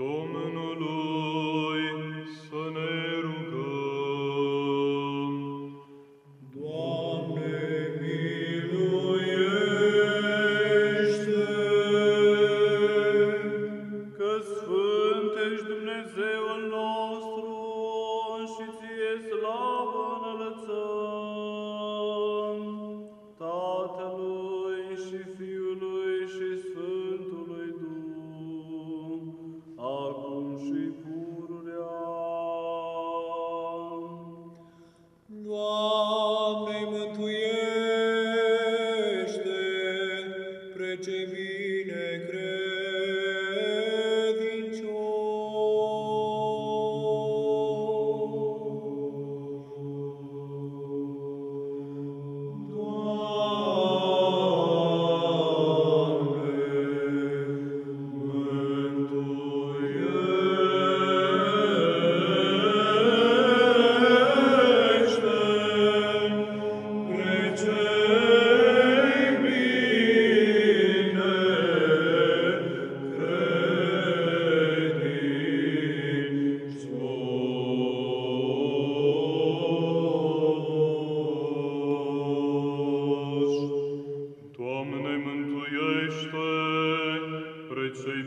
Domnului să ne rugăm. Doamne, miluiește! Că Sfânt ești Dumnezeul nostru și ție slavă înălățăm, Tatălui și Fiului Doamnește, preței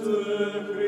Christus.